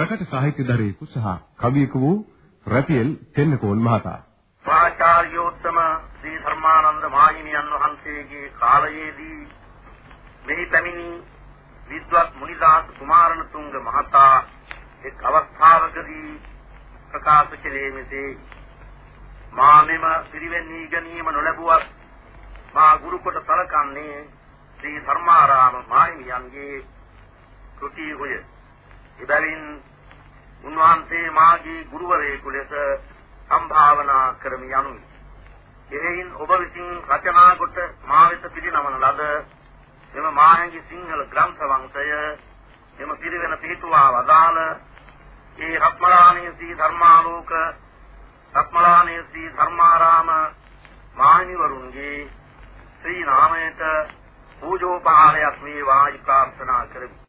ප්‍රකට සාහිත්‍යදරයෙකු සහ කවියෙකු වූ රතියල් තෙන්නකෝන් මහතා. ආචාර්යෝත්තම ශ්‍රී ධර්මානන්ද මාහිමියන් වහන්සේගේ කාලයේදී මෙහි පැමිණි විද්වත් මුනිදාස කුමාරණතුංග මහතා එක් අවස්ථාවකදී ප්‍රකාශ කළේ මෙසේ මා මෙම පිරිවෙන් ඉගෙනීම නොලැබුවත් මා ගුරු කොට සලකන්නේ ශ්‍රී ධර්මාරාම මාහිමියන්ගේ කෘතියෝය. එබැවින් උන්වහන්සේ මාගේ ගුරුවරයෙකු ලෙස සම්භාවනා කරමි යනුයි. එයින් ඔබ විසින් රචනා කොට මා වෙත පිළිනමන ලද මෙම මායගේ සිංහල ග්‍රන්ථ වංශය මෙම පිරිවෙන පිටුවා වදාළ ඒ රත්මලානේ සී ධර්මාලෝක රත්මලානේ සී ධර්මාරාම මාහිමිවරුන්ගේ ශ්‍රී නාමයට පූජෝපහාරයක් වේවායි ප්‍රාර්ථනා කරමි